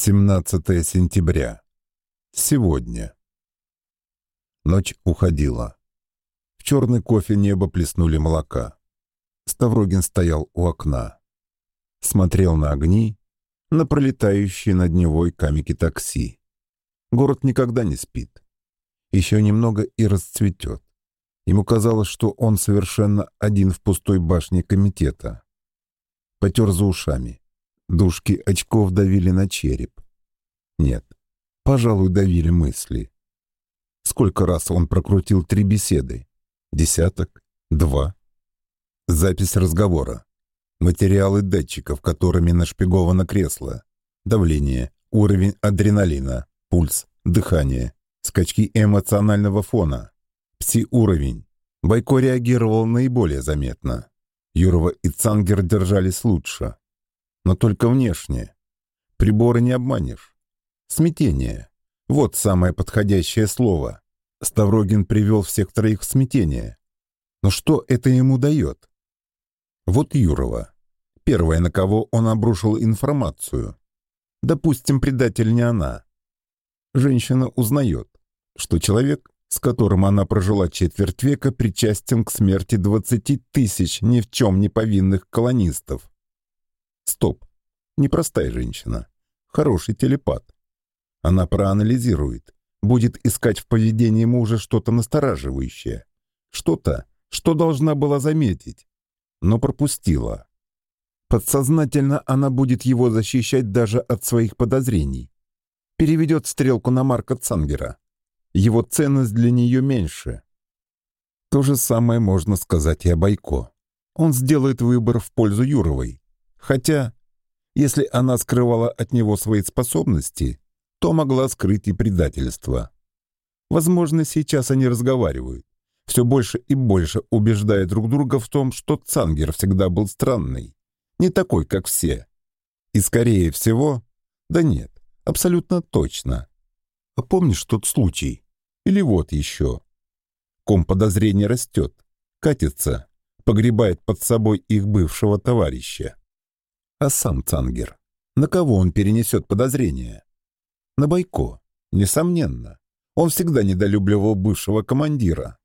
17 сентября. Сегодня. Ночь уходила. В черный кофе небо плеснули молока. Ставрогин стоял у окна. Смотрел на огни, на пролетающие над Невой камики такси. Город никогда не спит. Еще немного и расцветет. Ему казалось, что он совершенно один в пустой башне комитета. Потер за ушами. Дужки очков давили на череп. Нет, пожалуй, давили мысли. Сколько раз он прокрутил три беседы? Десяток? Два? Запись разговора. Материалы датчиков, которыми нашпиговано кресло. Давление, уровень адреналина, пульс, дыхание, скачки эмоционального фона, пси-уровень. Байко реагировал наиболее заметно. Юрова и Цангер держались лучше но только внешне. Приборы не обманешь. Смятение. Вот самое подходящее слово. Ставрогин привел всех троих в смятение. Но что это ему дает? Вот Юрова. Первая, на кого он обрушил информацию. Допустим, предатель не она. Женщина узнает, что человек, с которым она прожила четверть века, причастен к смерти 20 тысяч ни в чем не повинных колонистов. Стоп. Непростая женщина. Хороший телепат. Она проанализирует, будет искать в поведении мужа что-то настораживающее. Что-то, что должна была заметить, но пропустила. Подсознательно она будет его защищать даже от своих подозрений. Переведет стрелку на Марка Цангера. Его ценность для нее меньше. То же самое можно сказать и о Байко. Он сделает выбор в пользу Юровой. Хотя, если она скрывала от него свои способности, то могла скрыть и предательство. Возможно, сейчас они разговаривают, все больше и больше убеждая друг друга в том, что Цангер всегда был странный, не такой, как все. И скорее всего, да нет, абсолютно точно. А помнишь тот случай? Или вот еще? Ком подозрения растет, катится, погребает под собой их бывшего товарища. А сам Цангер? На кого он перенесет подозрения? На Байко, несомненно. Он всегда недолюбливал бывшего командира.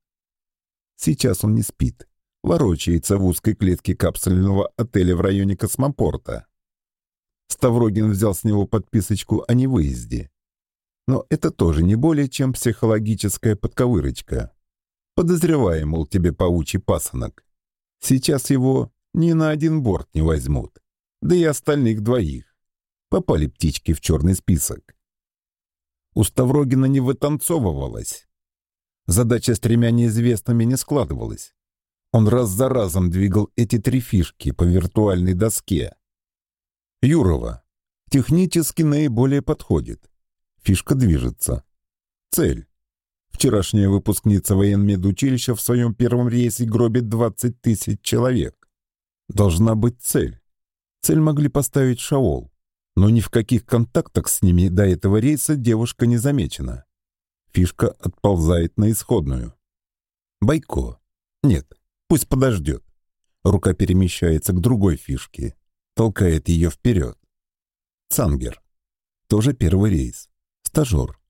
Сейчас он не спит, ворочается в узкой клетке капсульного отеля в районе космопорта. Ставрогин взял с него подписочку о невыезде. Но это тоже не более чем психологическая подковырочка. Подозревая, мол, тебе паучий пасынок. Сейчас его ни на один борт не возьмут да и остальных двоих. Попали птички в черный список. У Ставрогина не вытанцовывалась. Задача с тремя неизвестными не складывалась. Он раз за разом двигал эти три фишки по виртуальной доске. Юрова. Технически наиболее подходит. Фишка движется. Цель. Вчерашняя выпускница военмедучилища в своем первом рейсе гробит 20 тысяч человек. Должна быть цель. Цель могли поставить Шаол, но ни в каких контактах с ними до этого рейса девушка не замечена. Фишка отползает на исходную. Байко. Нет, пусть подождет. Рука перемещается к другой фишке, толкает ее вперед. Цангер. Тоже первый рейс. Стажер.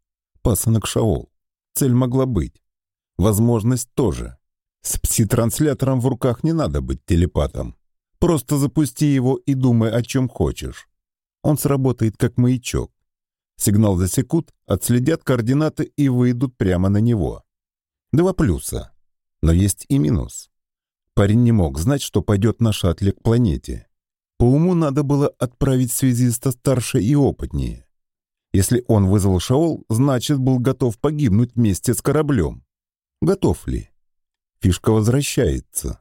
Пасынок Шаол. Цель могла быть. Возможность тоже. С пси-транслятором в руках не надо быть телепатом. Просто запусти его и думай, о чем хочешь. Он сработает как маячок. Сигнал засекут, отследят координаты и выйдут прямо на него. Два плюса. Но есть и минус. Парень не мог знать, что пойдет на шаттле к планете. По уму надо было отправить связиста старше и опытнее. Если он вызвал Шаол, значит, был готов погибнуть вместе с кораблем. Готов ли? Фишка возвращается.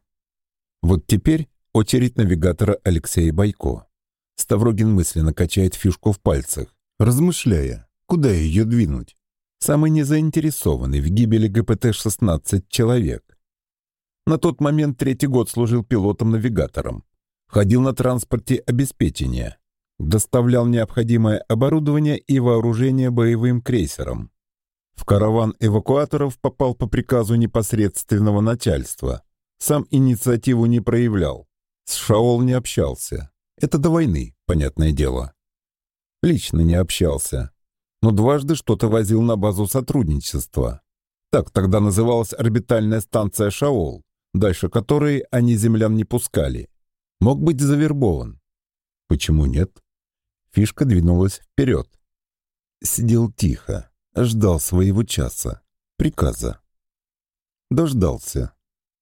Вот теперь Очередь навигатора Алексея Байко. Ставрогин мысленно качает фишку в пальцах, размышляя, куда ее двинуть. Самый незаинтересованный в гибели ГПТ-16 человек. На тот момент третий год служил пилотом-навигатором. Ходил на транспорте обеспечения. Доставлял необходимое оборудование и вооружение боевым крейсерам. В караван эвакуаторов попал по приказу непосредственного начальства. Сам инициативу не проявлял. С Шаол не общался. Это до войны, понятное дело. Лично не общался. Но дважды что-то возил на базу сотрудничества. Так тогда называлась орбитальная станция «Шаол», дальше которой они землян не пускали. Мог быть завербован. Почему нет? Фишка двинулась вперед. Сидел тихо, ждал своего часа, приказа. Дождался.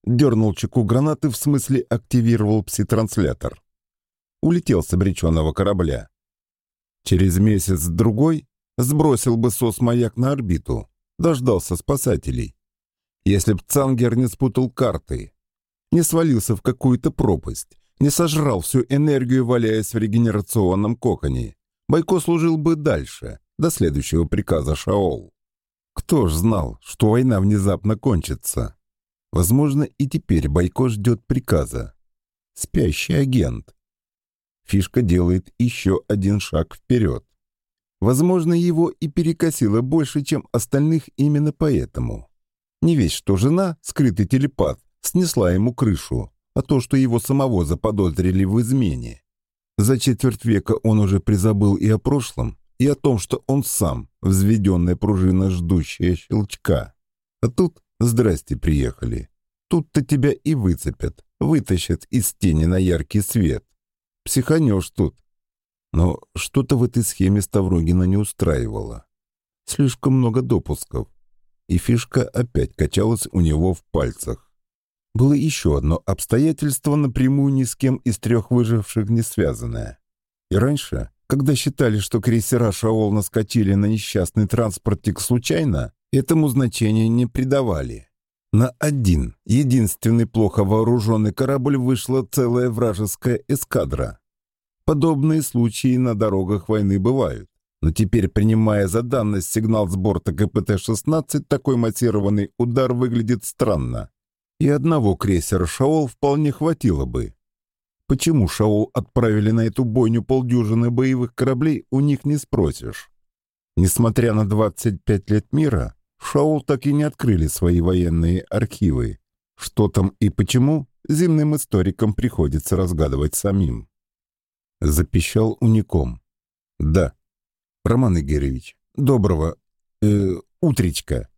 Дернул чеку гранаты, в смысле активировал пси-транслятор. Улетел с обреченного корабля. Через месяц-другой сбросил бы СОС-маяк на орбиту, дождался спасателей. Если б Цангер не спутал карты, не свалился в какую-то пропасть, не сожрал всю энергию, валяясь в регенерационном коконе, Байко служил бы дальше, до следующего приказа Шаол. Кто ж знал, что война внезапно кончится? Возможно, и теперь Байко ждет приказа. Спящий агент. Фишка делает еще один шаг вперед. Возможно, его и перекосило больше, чем остальных именно поэтому. Не весь что жена, скрытый телепат, снесла ему крышу, а то, что его самого заподозрили в измене. За четверть века он уже призабыл и о прошлом, и о том, что он сам, взведенная пружина, ждущая щелчка. А тут, здрасте, приехали. Тут-то тебя и выцепят, вытащат из тени на яркий свет. Психанешь тут. Но что-то в этой схеме Ставрогина не устраивало. Слишком много допусков. И фишка опять качалась у него в пальцах. Было еще одно обстоятельство, напрямую ни с кем из трех выживших не связанное. И раньше, когда считали, что крейсера «Шаол» наскочили на несчастный транспортик случайно, этому значения не придавали. На один, единственный плохо вооруженный корабль вышла целая вражеская эскадра. Подобные случаи на дорогах войны бывают. Но теперь, принимая за данность сигнал с борта КПТ-16, такой массированный удар выглядит странно. И одного крейсера «Шаол» вполне хватило бы. Почему «Шаол» отправили на эту бойню полдюжины боевых кораблей, у них не спросишь. Несмотря на 25 лет мира, Шаул так и не открыли свои военные архивы. Что там и почему, земным историкам приходится разгадывать самим. Запищал уником. «Да. Роман Игоревич, доброго... Э, утречка!»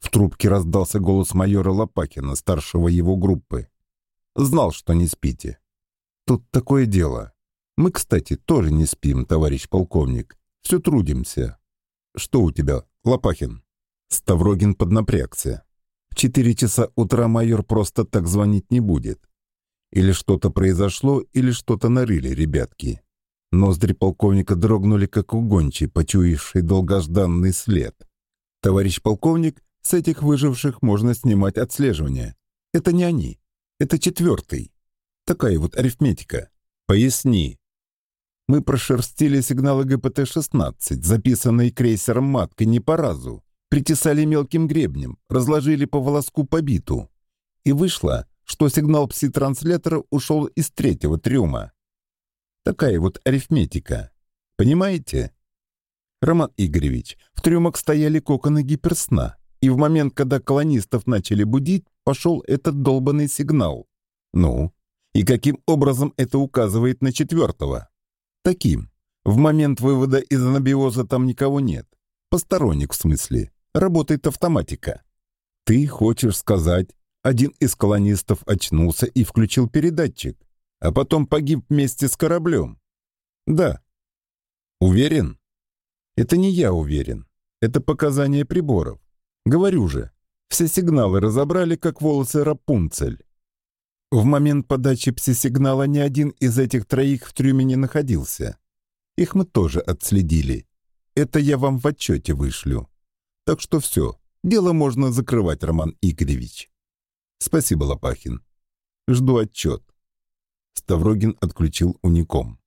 В трубке раздался голос майора Лопакина, старшего его группы. «Знал, что не спите. Тут такое дело. Мы, кстати, тоже не спим, товарищ полковник. Все трудимся. Что у тебя, Лопахин?» Ставрогин поднапрягся. В четыре часа утра майор просто так звонить не будет. Или что-то произошло, или что-то нарыли ребятки. Ноздри полковника дрогнули, как угончий, почуявший долгожданный след. «Товарищ полковник, с этих выживших можно снимать отслеживание. Это не они. Это четвертый. Такая вот арифметика. Поясни». Мы прошерстили сигналы ГПТ-16, записанные крейсером «Матка» не по разу притесали мелким гребнем, разложили по волоску по биту. И вышло, что сигнал пси-транслятора ушел из третьего трюма. Такая вот арифметика. Понимаете? Роман Игоревич, в трюмах стояли коконы гиперсна, и в момент, когда колонистов начали будить, пошел этот долбанный сигнал. Ну, и каким образом это указывает на четвертого? Таким. В момент вывода из анабиоза там никого нет. Посторонник в смысле работает автоматика. Ты хочешь сказать, один из колонистов очнулся и включил передатчик, а потом погиб вместе с кораблем? Да. Уверен? Это не я уверен. Это показания приборов. Говорю же, все сигналы разобрали, как волосы Рапунцель. В момент подачи пси-сигнала ни один из этих троих в трюме не находился. Их мы тоже отследили. Это я вам в отчете вышлю. Так что все, дело можно закрывать, Роман Игоревич. Спасибо, Лопахин. Жду отчет. Ставрогин отключил уником.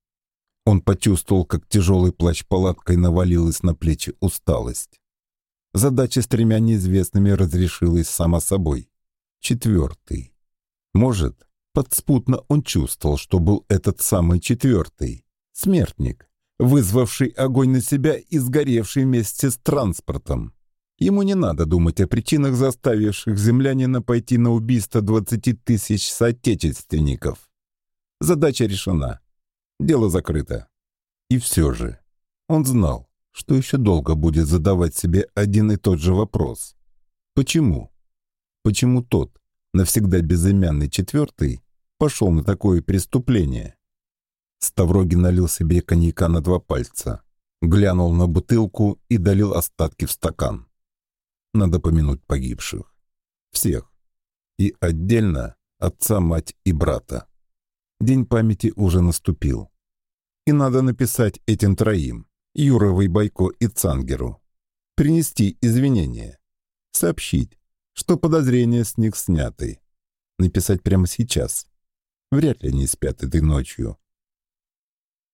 Он почувствовал, как тяжелый плащ палаткой навалилась на плечи усталость. Задача с тремя неизвестными разрешилась сама собой. Четвертый. Может, подспутно он чувствовал, что был этот самый четвертый. Смертник, вызвавший огонь на себя и сгоревший вместе с транспортом. Ему не надо думать о причинах, заставивших землянина пойти на убийство 20 тысяч соотечественников. Задача решена. Дело закрыто. И все же. Он знал, что еще долго будет задавать себе один и тот же вопрос. Почему? Почему тот, навсегда безымянный четвертый, пошел на такое преступление? Ставрогин налил себе коньяка на два пальца, глянул на бутылку и долил остатки в стакан. Надо помянуть погибших. Всех. И отдельно отца, мать и брата. День памяти уже наступил. И надо написать этим троим, Юровой, Байко и Цангеру, принести извинения, сообщить, что подозрения с них сняты. Написать прямо сейчас. Вряд ли они спят этой ночью